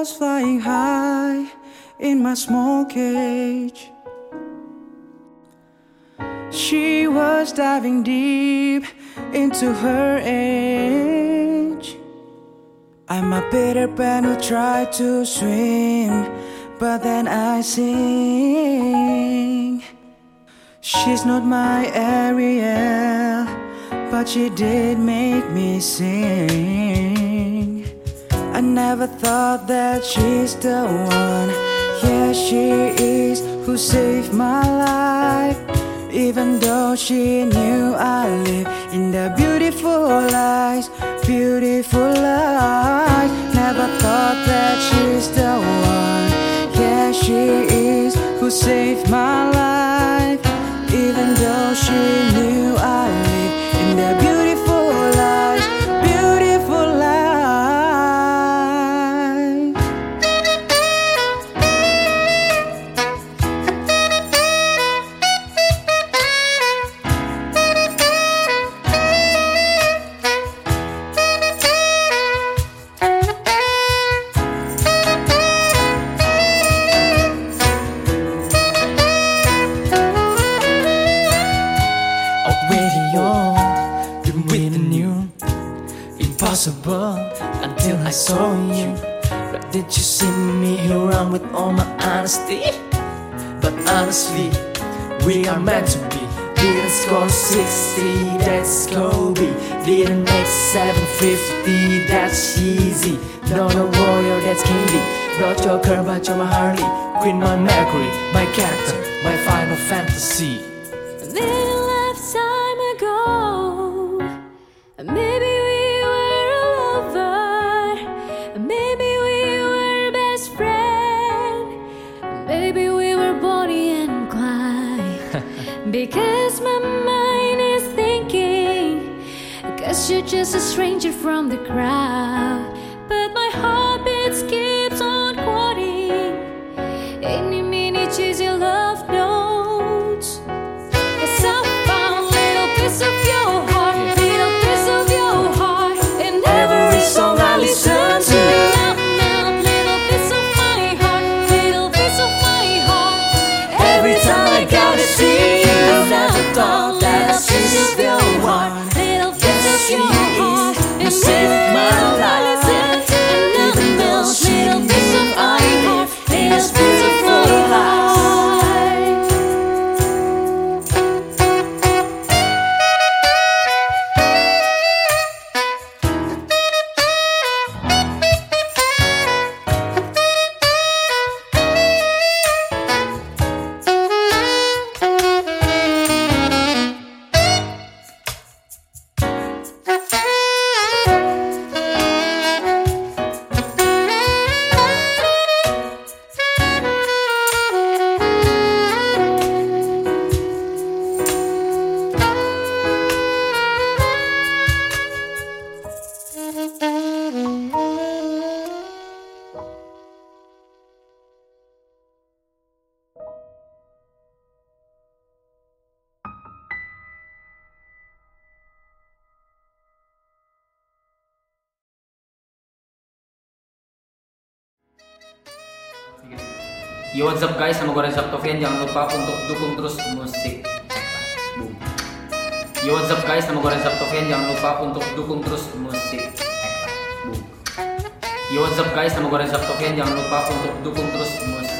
was flying high in my small cage. She was diving deep into her age. I'm a Peter Pan who tried to swim, but then I sing. She's not my Ariel, but she did make me sing. I never thought that she's the one. Yeah, she is who saved my life. Even though she knew I live in the beautiful lies, beautiful lies. Never thought that she's the one. Yeah, she is who saved my life. On, been waiting you. Impossible until I saw you. But did you see me around with all my honesty? But honestly, we are meant to be. Didn't score 60, that's Kobe. Didn't make 750, that's easy. Not a warrior, that's Candy. Not Joker, but you're my Harley. Queen, my Mercury, my character, my final fantasy. because my mind is thinking, cause you're just a stranger from the crowd, Yo what's up guys, nama gue Reza Octavian Jangan lupa untuk dukung terus musik Boom. Yo what's up guys, nama gue Reza Octavian Jangan lupa untuk dukung terus musik Boom. Yo what's up guys, nama gue Reza Octavian Jangan lupa untuk dukung terus musik